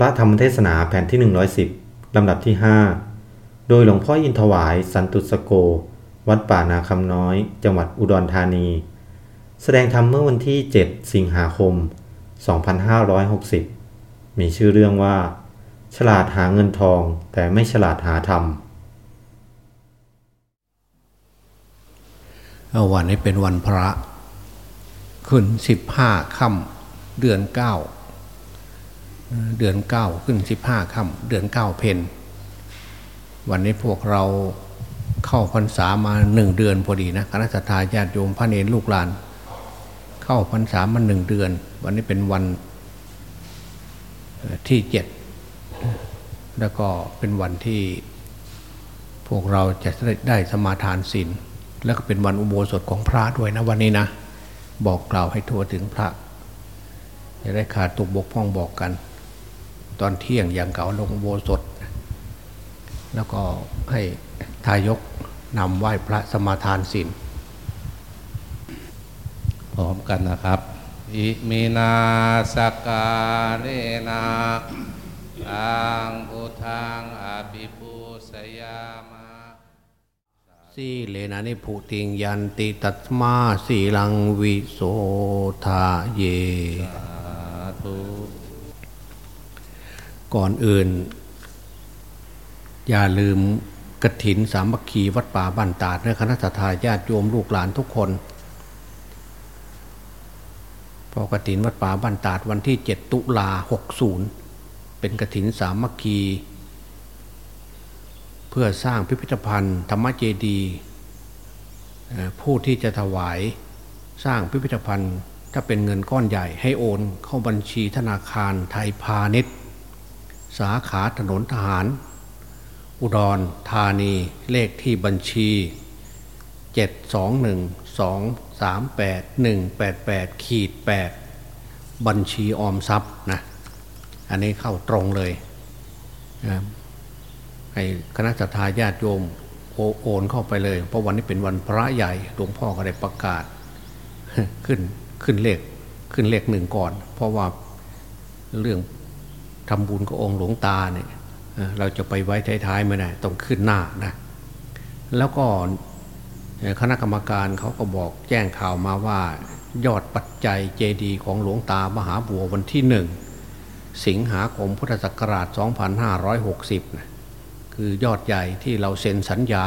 พระธรรมเทศนาแผ่นที่ 110 ลำดับที่ 5 โดยหลวงพ่ออินทวายสันตุสโก วัดป่านาคำน้อย จังหวัดอุดรธานี แสดงธรรมเมื่อวันที่ 7 สิงหาคม 2560 มีชื่อเรื่องว่า ฉลาดหาเงินทองแต่ไม่ฉลาดหาธรรมวันนี้เป็นวันพระ ขึ้นสิบห้าค่ำเดือนเก้า เดือนเก้าขึ้นสิบห้าค่ำเดือนเก้าเพนวันนี้พวกเราเข้าพรรษามาหนึ่งเดือนพอดีนะคณะสัตยาญาติโยมพระเนรลูกหลาน เข้าพรรษามาหนึ่งเดือน วันนี้เป็นวันที่เจ็ดแล้วก็เป็นวันที่พวกเราจะได้สมาทานศีลแล้วก็เป็นวันอุโบสถของพระด้วยนะวันนี้นะ บอกกล่าวให้ทั่วถึงพระจะได้ขาดตุกบกพ้องบอกกัน ตอนเที่ยงอย่างเก่าลงโบสถแล้วก็ให้ทายกนำไหว้พระสมาทานศีลพร้อมกันนะครับ อิมินาสกาเลนาอังพุทังอภิปูสยามาสีเลนะนิพุติงยันติตัตมาสีลังวิโสทาเยสาธุ ก่อนอื่น อย่าลืมกระถินสามัคคีวัดป่าบ้านตาดและคณะทาญาติโยมลูกหลานทุกคนพอกระถินวัดป่าบ้านตาดวันที่ 7 ตุลา60 เป็นกระถินสามัคคี เพื่อสร้างพิพิธภัณฑ์ ธรรมเจดีผู้ที่จะถวายสร้างพิพิธภัณฑ์ถ้าเป็นเงินก้อนใหญ่ให้โอนเข้าบัญชีธนาคารไทยพาณิชย์ สาขาถนนทหาร อุดรธานีเลขที่บัญชี 721238188ขีด8บัญชีออมทรัพย์นะอันนี้เข้าตรงเลยให้คณะทาญาติโยมโอโอนเข้าไปเลย เพราะวันนี้เป็นวันพระใหญ่หลวงพ่อก็ได้ประกาศ ขึ้นขึ้นเลขขึ้นเลขหนึ่งก่อน เพราะว่าเรื่อง ทำบุญกับองค์หลวงตาเนี่ยเราจะไปไว้ท้ายๆไม่ได้ต้องขึ้นหน้านะแล้วก็คณะกรรมการเขาก็บอกแจ้งข่าวมาว่า ยอดปัจจัยเจดีย์ของหลวงตามหาบัววันที่หนึ่งสิงหาคมพุทธศักราช 2560นะคือยอดใหญ่ที่เราเซ็นสัญญา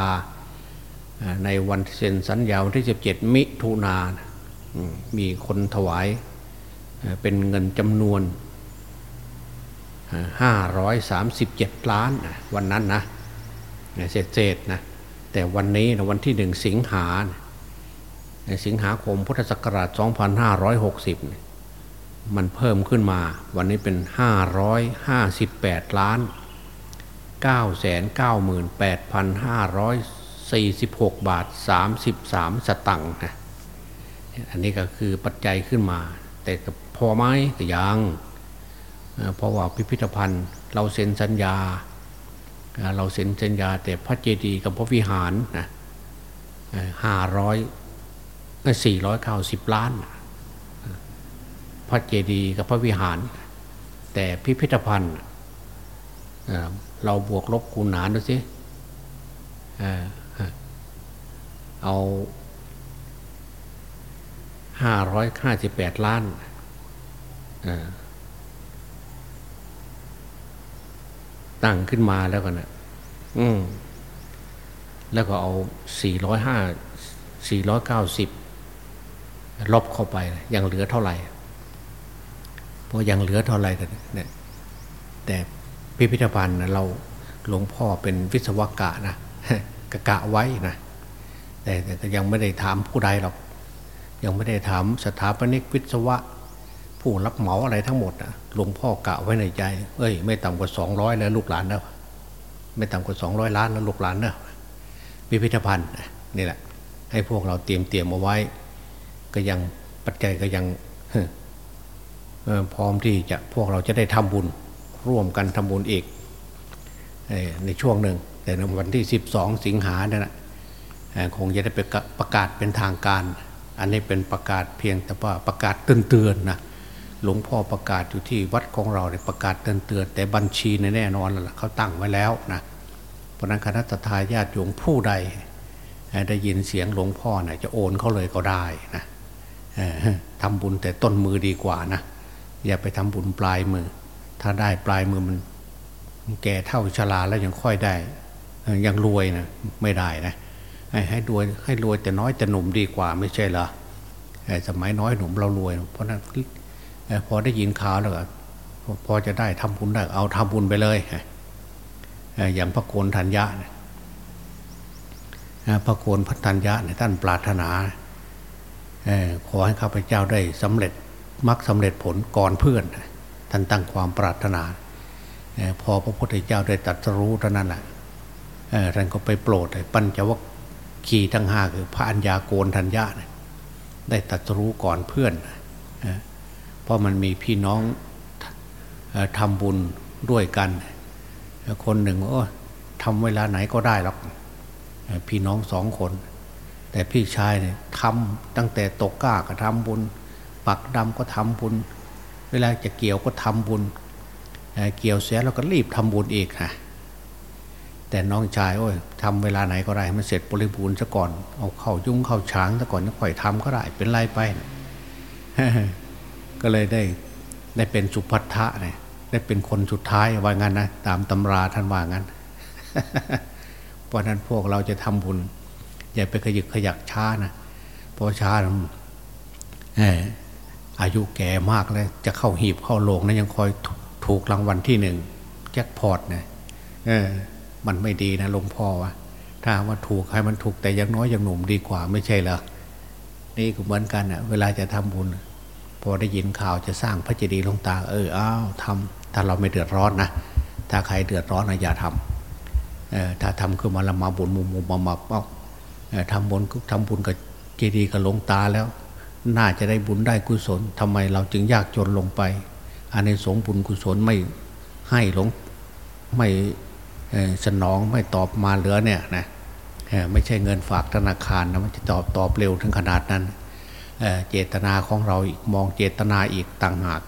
ในวันเซ็นสัญญาวันที่ 17 มิถุนายนมีคนถวายเป็นเงินจำนวน 537 ล้านนะวันนั้นนะเศษเศษๆนะแต่วันนี้นะวันที่หนึ่งสิงหานสิงหาคมพุทธศักราช 2560นี่ยมันเพิ่มขึ้นมา วันนี้เป็น 558 ล้าน 998,546 บาท 33 สตังค์นะอันนี้ก็คือปัจจัยขึ้นมา แต่พอไหมก็ยัง เอ่อเพราะว่าพิพิธภัณฑ์ เราเซ็นสัญญา เราเซ็นสัญญา แต่พระเจดีย์กับพระวิหารนะห้าร้อยสี่ร้อยเก้าสิบล้าน พระเจดีย์กับพระวิหาร แต่พิพิธภัณฑ์เราบวกลบคูณหารดูสิเอ่อเอาห้าร้อยห้าสิบแปดล้านเอ่อ ตั้งขึ้นมาแล้วกันนะอืมแล้วก็เอาสี่ร้อยห้าสี่ร้อยเก้าสิบลบเข้าไปยังเหลือเท่าไหร่เพราะยังเหลือเท่าไหร่กันเนี่ยแต่พิพิธภัณฑ์นะเราหลวงพ่อเป็นวิศวกะนะกะกะไว้นะแต่แต่ยังไม่ได้ถามผู้ใดหรอก ยังไม่ได้ถามสถาปนิกวิศวะ ผู้รับเหมาอะไรทั้งหมดนะหลวงพ่อกะไว้ในใจ เอ้ย ไม่ต่ำกว่าสองร้อยแล้วลูกหลานนะไม่ต่ำกว่าสองร้อยล้านแล้วลูกหลานนะพิพิธภัณฑ์นี่แหละ ให้พวกเราเตรียมเตรียมเอาไว้ ก็ยังปัจจัยก็ยังพร้อมที่จะพวกเราจะได้ทำบุญร่วมกันทำบุญอีกในช่วงหนึ่ง แต่ในวันที่ 12 สิงหาเนี่ยนะคงจะได้ประกาศประกาศเป็นทางการ อันนี้เป็นประกาศเพียงแต่ว่าประกาศเตือนๆนะ หลวงพ่อประกาศอยู่ที่วัดของเราเนี่ยประกาศเตือนเตือนแต่บัญชีในแน่นอนแล้วเขาตั้งไว้แล้วนะเพราะนั้นคณะทาญาติโยมผู้ใด ได้ยินเสียงหลวงพ่อเนี่ยจะโอนเขาเลยก็ได้นะทำบุญแต่ต้นมือดีกว่านะอย่าไปทำบุญปลายมือ ถ้าได้ปลายมือมันแก่เท่าชราแล้วยังค่อยได้ยังรวยนะไม่ได้นะให้รวยให้รวยแต่น้อยแต่หนุ่มดีกว่าไม่ใช่เหรอสมัยน้อยหนุ่มเรารวย เพราะนั้น พอได้ยินข่าวแล้วพอจะได้ทำบุญได้เอาทำบุญไปเลยอย่างพระโกนธัญญาพระโกนพัฒญญาท่านปรารถนาขอให้ข้าพเจ้าได้สำเร็จมักสำเร็จผลก่อนเพื่อน ท่านตั้งความปรารถนา พอพระพุทธเจ้าได้ตัดรู้เท่านั้นแหละท่านก็ไปโปรดปัญจวัคคีย์ทั้งห้าคือพระัญญาโกนทัญญาได้ตัดรู้ก่อนเพื่อน เพราะมันมีพี่น้องทำบุญด้วยกัน คนหนึ่งโอ้ทำเวลาไหนก็ได้หรอกพี่น้องสองคน แต่พี่ชายเนี่ยทำตั้งแต่ตกก้าก็ทำบุญ ปักดำก็ทำบุญ เวลาจะเกี่ยวก็ทำบุญ เกี่ยวเสียเราก็รีบทำบุญอีกฮะแต่น้องชายโอ้ยทำเวลาไหนก็ได้มันเสร็จบริบูรณ์ซะก่อน เอาเข้ายุ่งเข้าช้างซะก่อนแล้วค่อยทำก็ได้เป็นไรไป ก็เลยได้ได้เป็นสุพัทธะเนี่ยได้เป็นคนสุดท้ายว่างั้นนะตามตำราท่านว่างั้น เพราะนั้นพวกเราจะทำบุญ อย่าไปขยึกขยักช้านะเพราะช้าอายุแก่มากแล้ว จะเข้าหีบเข้าโลงนะยังคอยถูกรางวัลที่หนึ่งแจ็คพอตเนี่ยมันไม่ดีนะหลวงพ่อวะถ้าว่าถูกให้มันถูกแต่ยังน้อยยังหนุ่มดีกว่าไม่ใช่เหรอนี่ก็เหมือนกันอะเวลาจะทำบุญ พอได้ยินข่าวจะสร้างพระเจดีย์ลงตา เอออ้าวทำถ้าเราไม่เดือดร้อนนะถ้าใครเดือดร้อนนะอย่าทำเออถ้าทำขึ้นมาละมาบุญมุมมุมมามาเอ้าทำบุญทำบุญกับเจดีย์กับลงตาแล้ว น่าจะได้บุญได้กุศลทำไมเราจึงยากจนลงไปอันในสงบุญกุศลไม่ให้หลงไม่สนองไม่ตอบมาเหลือเนี่ยนะไม่ใช่เงินฝากธนาคารนะมันจะตอบตอบเร็วถึงขนาดนั้น เจตนาของเราอีกมองเจตนาอีกต่างหาก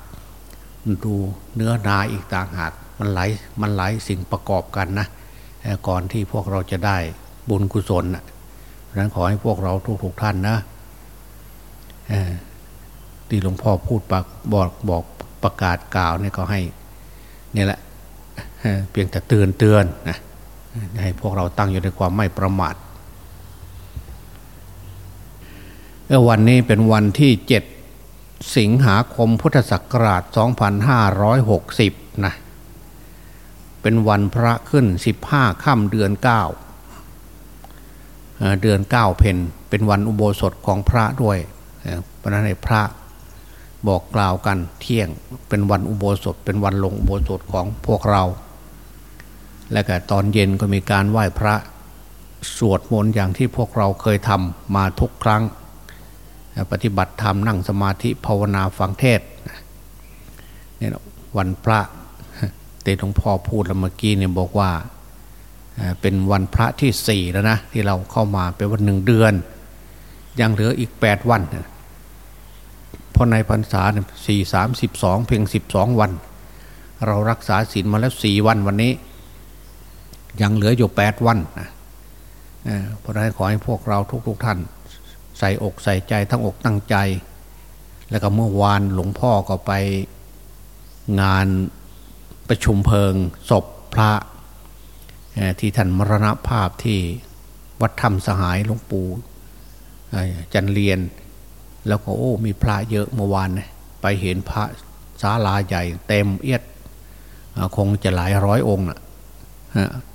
ดูเนื้อนาอีกต่างหาก มันไหลมันไหลสิ่งประกอบกันนะก่อนที่พวกเราจะได้บุญกุศลนะนั้นขอให้พวกเราทุกๆท่านนะที่หลวงพ่อพูดปากบอกบอกประกาศกล่าวเนี่ยก็ให้เนี่ยแหละเพียงแต่เตือนเตือนนะให้พวกเราตั้งอยู่ในความไม่ประมาท วันนี้เป็นวันที่เจ็ดสิงหาคมพุทธศักราช 2560 นะ เป็นวันพระขึ้น 15 ค่ำเดือน 9 เดือน 9 เพนเป็นวันอุโบสถของพระด้วยเพราะนั้นในพระบอกกล่าวกันเที่ยงเป็นวันอุโบสถ เป็นวันลงอุโบสถของพวกเรา และก็ตอนเย็นก็มีการไหว้พระสวดมนต์อย่างที่พวกเราเคยทำมาทุกครั้ง ปฏิบัติธรรมนั่งสมาธิภาวนาฟังเทศเนี่ยวันพระเตหลวงพ่อพูดเมื่อกี้เนี่ยบอกว่าเป็นวันพระที่สี่แล้วนะที่เราเข้ามาเป็นวันหนึ่งเดือน ยังเหลืออีกแปดวันพราะในพรรษาสี่สามสิบสองเพียงสิบสองวัน เรารักษาศีลมาแล้วสี่วันวันนี้ ยังเหลืออยู่แปดวันนะเพราะนั้นขอให้พวกเราทุกๆทท่าน ส่อกใส่ใจทั้งอกตั้งใจ แล้วก็เมื่อวานหลวงพ่อก็ไปงานประชุมเพลิงศพพระที่ท่านมรณภาพที่วัดธรรมสหายหลวงปู่จันเรียน แล้วก็โอ้มีพระเยอะเมื่อวานไปเห็นพระศาลาใหญ่ เต็มเอียดคงจะหลายร้อยองค์นะ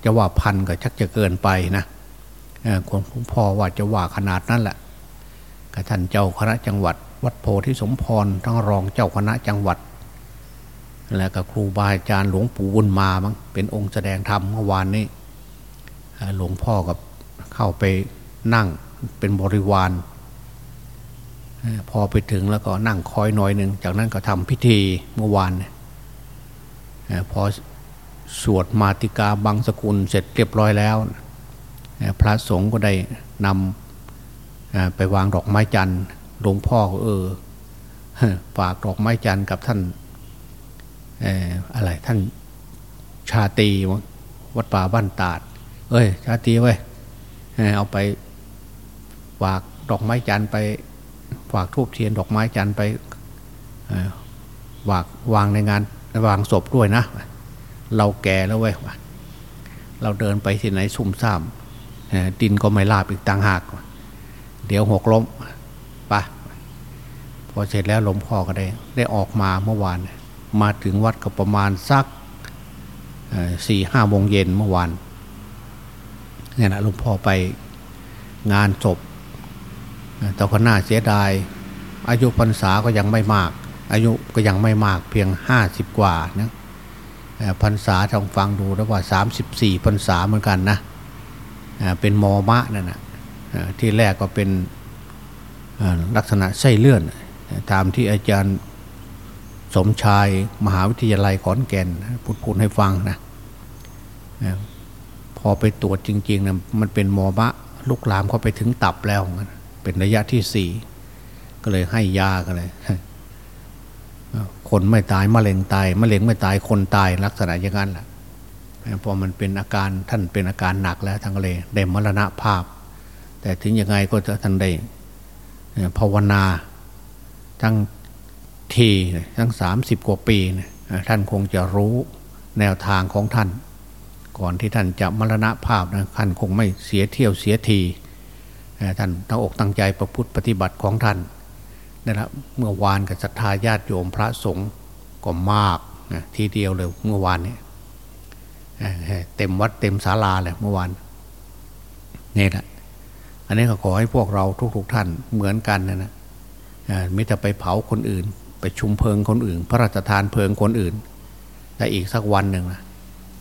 จะว่าพันก็ชักจะเกินไปนะคนพ่อว่าจะว่าขนาดนั้นแหละ กับท่านเจ้าคณะจังหวัด วัดโพธิสมพรทั้งรองเจ้าคณะจังหวัด และกับครูบาอาจารย์หลวงปู่บุญมาบ้งเป็นองค์แสดงธรรมเมื่อวานนี้หลวงพ่อกับเข้าไปนั่งเป็นบริวาร พอไปถึงแล้วก็นั่งคอยหน่อยหนึ่งจากนั้นก็ทำพิธีเมื่อวานพอสวดมาติกาบางสกุลเสร็จเรียบร้อยแล้ว พระสงฆ์ก็ได้นำ ไปวางดอกไม้จันทร์หลวงพ่อเออฝากดอกไม้จันทร์กับท่านอะไรท่านชาตีวัดป่าบ้านตาด เอ้ย ชาตีเว้ยเอาไปฝากดอกไม้จันทร์ไปฝากทูบเทียนดอกไม้จันทร์ไปเอ่อวางวางในงานวางศพด้วยนะ เราแก่แล้วเว้ยเราเดินไปที่ไหนซุ่มซ่ามดินก็ไม่ลาบอีกต่างหาก เดี๋ยวหกล้มปะพอเสร็จแล้วหลวงพ่อก็ได้ ได้ออกมาเมื่อวาน มาถึงวัดก็ประมาณสักสี่ห้าโมงเย็นเมื่อวานเนี่ยนะหลวงพ่อไปงานศพแต่ก็น่าเสียดาย อายุพรรษาก็ยังไม่มาก อายุก็ยังไม่มากเพียงห้าสิบกว่านะเอ่อพรรษาทางฟังดูแล้วว่าสามสิบสี่พรรษาเหมือนกันนะเป็นมอมะนั่นนะเอ่อ ที่แรกก็เป็นลักษณะไส้เลื่อน ตามที่อาจารย์สมชายมหาวิทยาลัยขอนแก่นพูดพูดให้ฟังนะพอไปตรวจจริงๆนะมันเป็นมอมะลุกลามเข้าไปถึงตับแล้วนเป็นระยะที่สี่ก็เลยให้ยากันเลยคนไม่ตายมะเร็งตายมะเร็งไม่ตายคนตายลักษณะอย่างนั้นแหละพอมันเป็นอาการท่านเป็นอาการหนักแล้วทั้งเลยได้มรณะภาพ แต่ถึงยังไงก็จะท่านได้ภาวนาทั้งทีทั้งสามสิบกว่าปีนท่านคงจะรู้แนวทางของท่าน ก่อนที่ท่านจะมรณภาพนะท่านคงไม่เสียเที่ยวเสียทีท่านตั้งอกตั้งใจประพฤติปฏิบัติของท่านนะครับเมื่อวานกับศรัทธาญาติโยมพระสงฆ์ก็มากนะทีเดียวเลยเมื่อวานนี้เต็มวัดเต็มศาลาเลยเมื่อวานนี่แหละ อันนี้ก็ขอให้พวกเราทุก ๆทท่านเหมือนกันนะนะไม่แต่ไปเผาคนอื่น ไปชุมเพลิงคนอื่น พระราชทานเพลิงคนอื่น แต่อีกสักวันหนึ่งนะ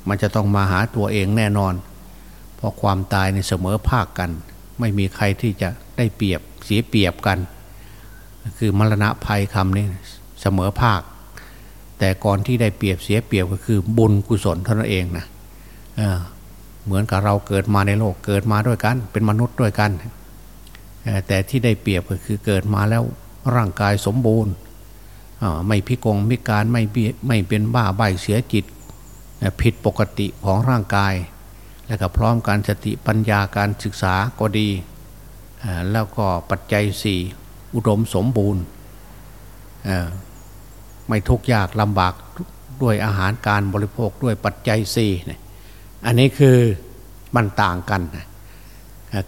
มันจะต้องมาหาตัวเองแน่นอน เพราะความตายในเสมอภาคกัน ไม่มีใครที่จะได้เปรียบเสียเปรียบกัน คือมรณะภัยคำนี้เสมอภาค แต่ก่อนที่ได้เปรียบเสียเปรียบก็คือบุญกุศลเท่านั้นเองนะ เหมือนกับเราเกิดมาในโลกเกิดมาด้วยกัน เป็นมนุษย์ด้วยกัน แต่ที่ได้เปรียบก็คือเกิดมาแล้วร่างกายสมบูรณ์ไม่พิกงพิการไม่ไม่เป็นบ้าใบเสียจิต ผิดปกติของร่างกาย และก็พร้อมการสติปัญญาการศึกษาก็ดี แล้วก็ปัจจัยสี่อุดมสมบูรณ์ไม่ทุกข์ยากลำบากด้วยอาหารการบริโภคด้วยปัจจัยสี่ อันนี้คือมันต่างกัน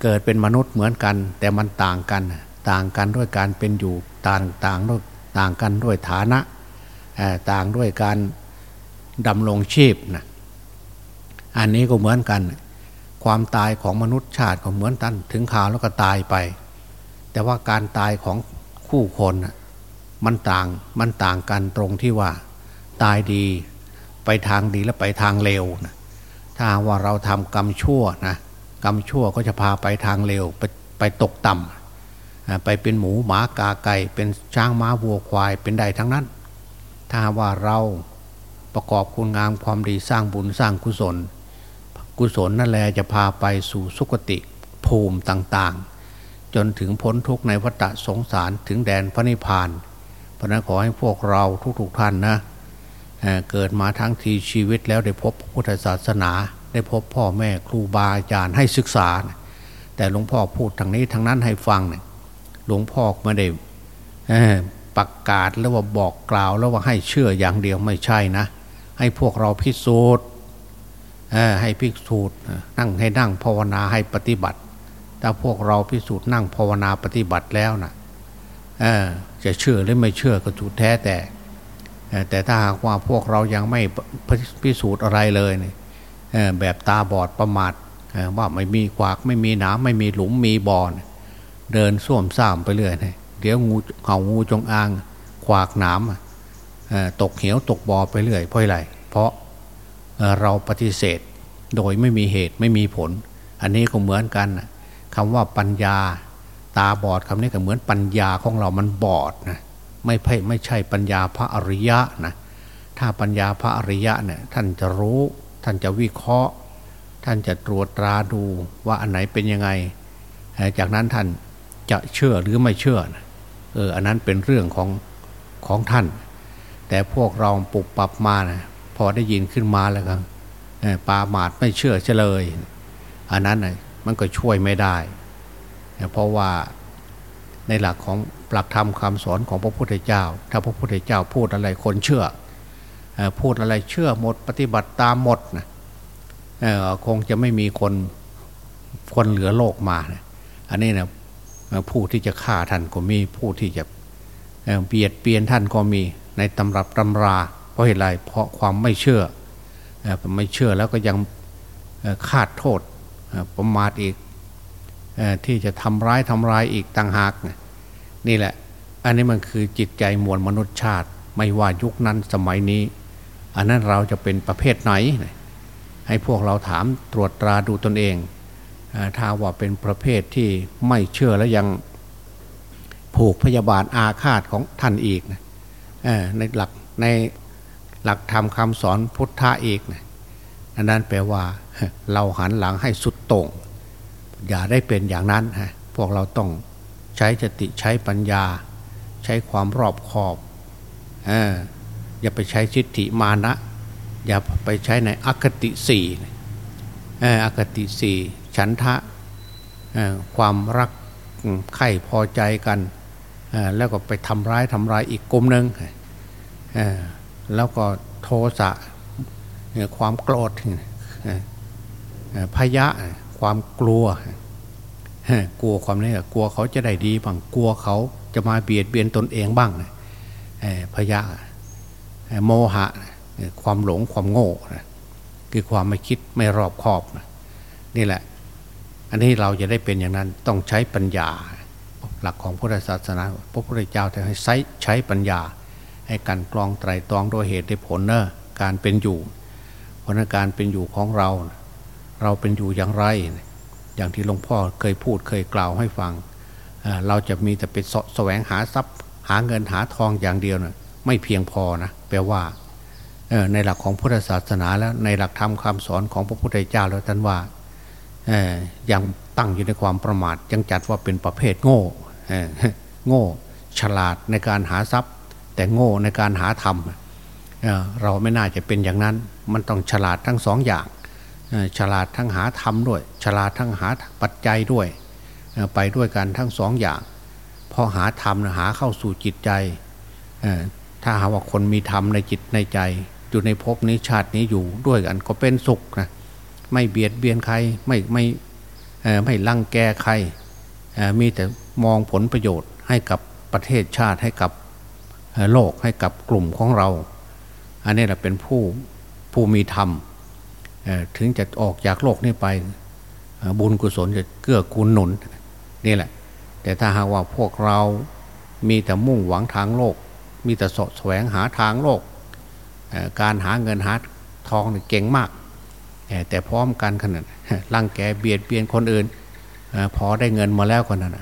เกิดเป็นมนุษย์เหมือนกัน แต่มันต่างกัน ต่างกันด้วยการเป็นอยู่ต่างต่างด้วยต่างกันด้วยฐานะต่างด้วยการดำรงชีพนะอันนี้ก็เหมือนกัน ความตายของมนุษย์ชาติก็เหมือนกันถึงข่าวแล้วก็ตายไป แต่ว่าการตายของคู่คนมันต่างมันต่างกันตรงที่ว่า ตายดีไปทางดีและไปทางเลวนะ ถ้าว่าเราทำกรรมชั่วนะกรรมชั่วก็จะพาไปทางเร็วไปไปตกต่ำไปเป็นหมูหมากาไก่ เป็นช้างม้าวัวควายเป็นได้ทั้งนั้น ถ้าว่าเราประกอบคุณงามความดีสร้างบุญสร้างกุศล กุศลนั่นแหละจะพาไปสู่สุคติภูมิต่างๆ จนถึงพ้นทุกข์ในวัฏสงสารถึงแดนพระนิพพานเพราะนั้นขอให้พวกเราทุกๆท่านนะ เกิดมาทั้งทีชีวิตแล้วได้พบพุทธศาสนา ได้พบพ่อแม่ครูบาอาจารย์ให้ศึกษา แต่หลวงพ่อพูดทางนี้ทางนั้นให้ฟังเนี่ยหลวงพ่อไม่ได้ประกาศแล้วว่าบอกกล่าวแล้วว่าให้เชื่ออย่างเดียวไม่ใช่นะ ให้พวกเราพิสูจน์ให้พิสูจน์นั่งให้นั่งภาวนาให้ปฏิบัติถ้าพวกเราพิสูจน์นั่งภาวนาปฏิบัติแล้วนะจะเชื่อหรือไม่เชื่อก็ถูกแท้แต่ แต่ถ้าหากว่าพวกเรายังไม่พิสูจน์อะไรเลยเนี่ยแบบตาบอดประมาทว่าไม่มีขวากไม่มีหนามไม่มีหลุมมีบ่อนเดินส้วมซ่ามไปเรื่อยเดี๋ยวงูเห่างูจงอางขวากหนามตกเหวตกบ่อไปเรื่อยเพราะอะไรเพราะเราปฏิเสธโดยไม่มีเหตุไม่มีผล อันนี้ก็เหมือนกันคำว่าปัญญา ตาบอดคำนี้ก็เหมือนปัญญาของเรามันบอดนะ ไม่ใช่ไม่ใช่ปัญญาพระอริยะนะถ้าปัญญาพระอริยะเนี่ยท่านจะรู้ท่านจะวิเคราะห์ ท่านจะตรวจตราดูว่าอันไหนเป็นยังไง จากนั้นท่านจะเชื่อหรือไม่เชื่อเอออันนั้นเป็นเรื่องของของท่าน แต่พวกเราปลุกปรับมานะพอได้ยินขึ้นมาแล้วก็ปาหมาดไม่เชื่อเฉลย อันนั้นนะมันก็ช่วยไม่ได้ เพราะว่าในหลักของ หลักธรรมคำสอนของพระพุทธเจ้า ถ้าพระพุทธเจ้าพูดอะไรคนเชื่อพูดอะไรเชื่อหมดปฏิบัติตามหมดนะคงจะไม่มีคนคนเหลือโลกมานะอันนี้นะผู้ที่จะฆ่าท่านก็มี ผู้ที่จะเบียดเบียนท่านก็มีในตำรับตำรา เพราะเหตุไรเพราะความไม่เชื่อไม่เชื่อแล้วก็ยังคาดโทษประมาทอีกที่จะทำร้ายทำร้ายอีกต่างหากนี่ นี่แหละ อันนี้มันคือจิตใจมวลมนุษยชาติ ไม่ว่ายุคนั้นสมัยนี้ อันนั้นเราจะเป็นประเภทไหน ให้พวกเราถามตรวจตราดูตนเอง ถ้าว่าเป็นประเภทที่ไม่เชื่อแล้วยังผูกพยาบาทอาฆาตของท่านอีกนะในหลักในหลักธรรมคำสอนพุทธะอีกนะอันนั้นแปลว่าเราหันหลังให้สุดต่งอย่าได้เป็นอย่างนั้นฮะพวกเราต้อง ใช้สติใช้ปัญญา ใช้ความรอบคอบออย่าไปใช้ชิฏฐิมานะ อย่าไปใช้ในอคติสี่อคติสี่ฉันทะความรักใคร่พอใจกันแล้วก็ไปทำร้ายทำร้ายอีกกลุ่มหนึ่งแล้วก็โทสะความโกรธพยะความกลัว กลัวความนี้กลัวเขาจะได้ดีบ้างกลัวเขาจะมาเบียดเบียนตนเองบ้างพยะโมหะความหลงความโง่คือความไม่คิดไม่รอบคอบนี่แหละ อันนี้เราจะได้เป็นอย่างนั้นต้องใช้ปัญญา หลักของพุทธศาสนาพระพุทธเจ้าจะให้ใช้ใช้ปัญญา ให้การกรองไตรตรองโดยเหตุได้ผลเนอะการเป็นอยู่เพราะการเป็นอยู่ของเรา เราเป็นอยู่อย่างไร อย่างที่หลวงพ่อเคยพูดเคยกล่าวให้ฟังเราจะมีแต่เป็นแสวงหาทรัพย์ หาเงินหาทองอย่างเดียวนะไม่เพียงพอนะแปลว่าในหลักของพุทธศาสนาแล้วในหลักธรรมคาสอนของพระพุทธเจ้าแล้วท่านว่ายังตั้งอยู่ในความประมาทยังจัดว่าเป็นประเภทโง่โง่ฉลาดในการหาทรัพย์ แต่โง่ในการหาธรรมเราไม่น่าจะเป็นอย่างนั้น มันต้องฉลาดทั้งสองอย่าง ฉลาดทั้งหาธรรมด้วย ฉลาดทั้งหาปัจจัยด้วย ไปด้วยกันทั้งสองอย่างพอหาธรรมหาเข้าสู่จิตใจถ้าหาว่าคนมีธรรมในจิตในใจ อยู่ในภพนี้ชาตินี้อยู่ด้วยกันก็เป็นสุขนะไม่เบียดเบียนใครไม่ไม่ไม่ลังแกใครมีแต่มองผลประโยชน์ให้กับประเทศชาติให้กับโลกให้กับกลุ่มของเรา อันนี้แหละเป็นผู้ผู้มีธรรม ถึงจะออกจากโลกนี้ไปบุญกุศลจะเกื้อกูลหนุนนี่แหละ แต่ถ้าหากว่าพวกเรามีแต่มุ่งหวังทางโลก มีแต่สะแสวงหาทางโลก การหาเงินหาทองเก่งมาก แต่พร้อมกันขนาดร่างแกเบียดเบียนคนอื่นพอได้เงินมาแล้วคนนั้น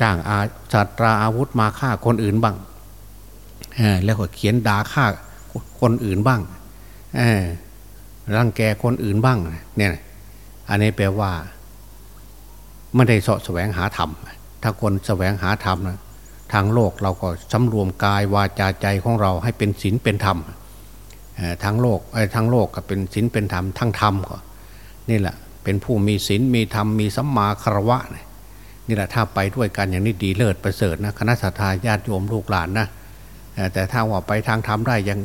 จ้างอาจัตราอาวุธมาฆ่าคนอื่นบ้าง แล้วก็เขียนด่าฆ่าคนอื่นบ้างรังแกคนอื่นบ้างเนี่ยอันนี้แปลว่าไม่ได้สะแสวงหาธรรม ถ้าคนแสวงหาธรรมนะทางโลกเราก็สำรวมกายวาจาใจของเราให้เป็นศีลเป็นธรรมทั้งโลกไอ้ทั้งโลกก็เป็นศีลเป็นธรรมทั้งธรรมก็นี่แหละเป็นผู้มีศีลมีธรรมมีสัมมาคารวะนี่แหละถ้าไปด้วยกันอย่างนี้ดีเลิศประเสริฐนะคณะสัตยาญาติโยมลูกหลานนะ แต่ถ้าว่าไปทางธรรมได้ยัง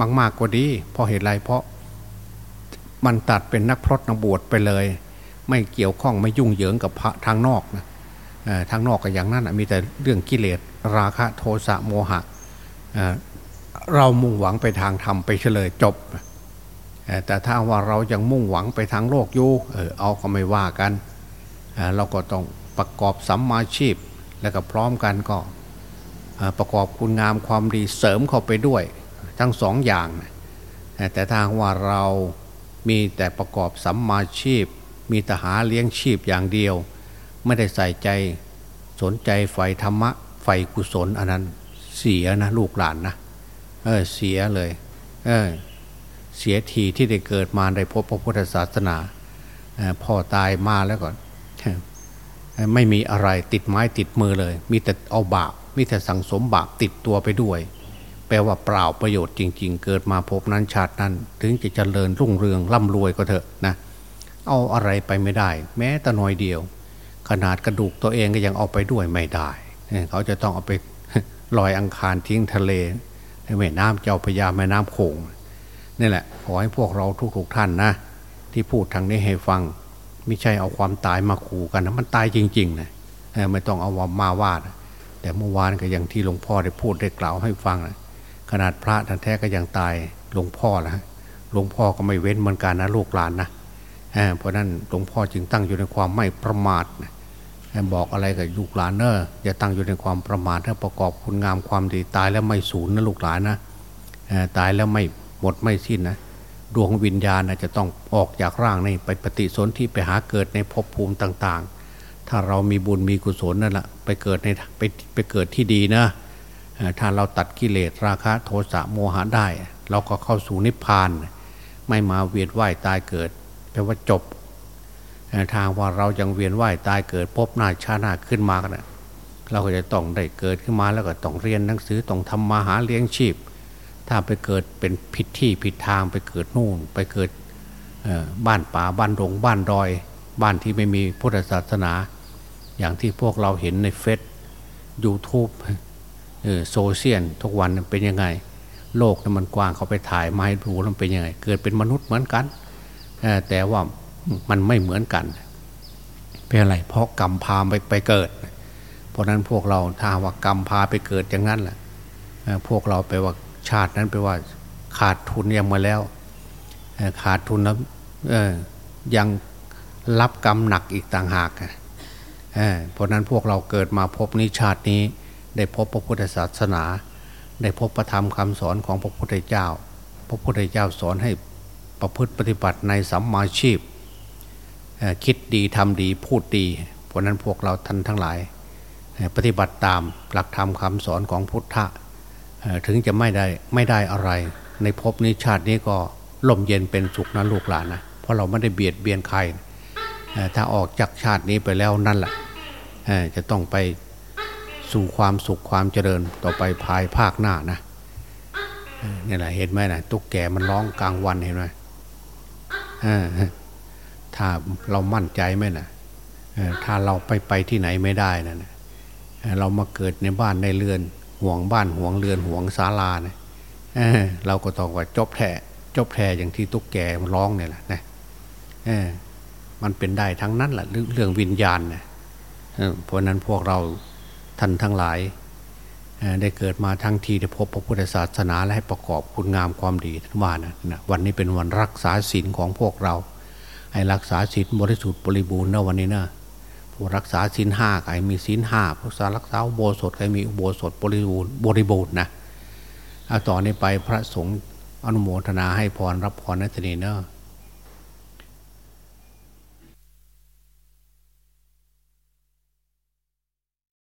มากมากกว่าดีเพราะเหตุไรเพราะมันตัดเป็นนักพรตนักบวชไปเลย ไม่เกี่ยวข้องไม่ยุ่งเหยิงกับพระทางนอกนะทางนอกก็อย่างนั้นมีแต่เรื่องกิเลสราคะโทสะโมหะเรามุ่งหวังไปทางธรรมไปเฉลยจบ แต่ถ้าว่าเรายังมุ่งหวังไปทางโลกอยู่เออเอาก็ไม่ว่ากัน เราก็ต้องประกอบสัมมาชีพ แล้วก็พร้อมกันก็ ประกอบคุณงามความดีเสริมเข้าไปด้วยทั้งสองอย่างแต่ทาว่าเรามีแต่ประกอบสัมมาชีพ มีแต่หาเลี้ยงชีพอย่างเดียว ไม่ได้ใส่ใจสนใจไฟธรรมะไฟกุศลอันนั้นเสียนะลูกหลานนะเออเสียเลยเออเสียทีที่ได้เกิดมาในพบพระพุทธศาสนาพ่อตายมาแล้วก่อนไม่มีอะไรติดไม้ติดมือเลย มีแต่เอาบาป มีแต่สังสมบาปติดตัวไปด้วย แปลว่าเปล่าประโยชน์จริง ๆ เกิดมาพบนั้นชาตินั้น ถึงจะเจริญรุ่งเรืองร่ำรวยก็เถอะนะ เอาอะไรไปไม่ได้ แม้แต่น้อยเดียว ขนาดกระดูกตัวเองก็ยังเอาไปด้วยไม่ได้ เขาจะต้องเอาไปลอยอังคารทิ้งทะเลแม่น้ำเจ้าพยาแม่น้ำโขงนี่แหละขอให้พวกเราทุกๆท่านนะ ที่พูดทางนี้ให้ฟังไม่ใช่เอาความตายมาขู่กันนะมันตายจริงๆนะไม่ต้องเอาว่ามาว่านะ แต่เมื่อวานก็อย่างที่หลวงพ่อได้พูดได้กล่าวให้ฟังนะขนาดพระแท้ก็ยังตายหลวงพ่อนะหลวงพ่อก็ไม่เว้นเหมือนกันนะลูกหลานนะเพราะนั้นหลวงพ่อจึงตั้งอยู่ในความไม่ประมาทบอกอะไรกับลูกหลานเนอะอย่าตั้งอยู่ในความประมาทถ้าประกอบคุณงามความดีตายแล้วไม่สูญนะลูกหลานนะตายแล้วไม่หมดไม่สิ้นนะดวงวิญญาณจะต้องออกจากร่างนี่ไปปฏิสนธิไปหาเกิดในภพภูมิต่างๆ ถ้าเรามีบุญมีกุศลนั่นแหละไปเกิดในไปไปเกิดที่ดีนะถ้าเราตัดกิเลสราคะโทสะโมหะได้ เราก็เข้าสู่นิพพาน ไม่มาเวียนว่ายตายเกิดแปลว่าจบ ทางว่าเรายังเวียนว่ายตายเกิดพบหน้าชาหน้าขึ้นมากันนะเราก็จะต้องได้เกิดขึ้นมาแล้วก็ต้องเรียนหนังสือต้องทำมาหาเลี้ยงชีพ ถ้าไปเกิดเป็นผิดที่ผิดทางไปเกิดนู่น ไปเกิดบ้านป่าบ้านดงบ้านดอย บ้านที่ไม่มีพุทธศาสนา อย่างที่พวกเราเห็นในเฟซยูทูบโซเชียลทุกวันเป็นยังไง โลกนั้นมันกว้างเขาไปถ่ายมาให้ดูแล้วเป็นยังไง เกิดเป็นมนุษย์เหมือนกัน แต่ว่ามันไม่เหมือนกัน เป็นอะไร เพราะกรรมพาไปไปเกิด เพราะนั้นพวกเราถ้าว่ากรรมพาไปเกิดอย่างนั้นแหละพวกเราไปว่าชาตินั้นไปว่าขาดทุนยังมาแล้วขาดทุนแล้วยังรับกรรมหนักอีกต่างหาก เพราะนั้นพวกเราเกิดมาพบนิชาตินี้ ได้พบพระพุทธศาสนา ได้พบประธรรมคำสอนของพระพุทธเจ้า พระพุทธเจ้าสอนให้ประพฤติปฏิบัติในสัมมาชีพ คิดดีทำดีพูดดี เพราะนั้นพวกเราท่านทั้งหลาย ปฏิบัติตามหลักธรรมคำสอนของพุทธะถึงจะไม่ได้ไม่ได้อะไร ในภพนี้ชาตินี้ก็ล่มเย็นเป็นสุขนะลูกหลานนะเพราะเราไม่ได้เบียดเบียนใคร ถ้าออกจากชาตินี้ไปแล้วนั่นแหละ จะต้องไปสู่ความสุขความเจริญต่อไปภายภาคหน้านะนี่แหละเห็นไหมนะตุ๊กแกมันร้องกลางวันเห็นไหมถ้าเรามั่นใจไหมนะถ้าเราไปไปที่ไหนไม่ได้นะเรามาเกิดในบ้านในเรือน ห่วงบ้านห่วงเรือนห่วงศาลาเนะเราก็ต้องว่าจบแท้จบแท้อย่างที่ตุ๊กแกมันร้องเนี่ยแหละนะมันเป็นได้ทั้งนั้นแหละเรื่องวิญญาณนะ เพราะนั้นพวกเราท่านทั้งหลาย ได้เกิดมาทั้งทีได้พบพระพุทธศาสนาและให้ประกอบคุณงามความดีท่านว่านะวันนี้เป็นวันรักษาศีลของพวกเรา ให้รักษาศีลบริสุทธิ์บริบูรณ์นะวันนี้นะผู้รักษาศีลห้าใครมีศีลห้าผู้รักษาอุโบสถใครมีอุโบสถบริบูรณ์บริบูรณ์นะเอาต่อนนี้ไปพระสงฆ์อนุโมทนาให้พรรับพรนัตนีเนาะ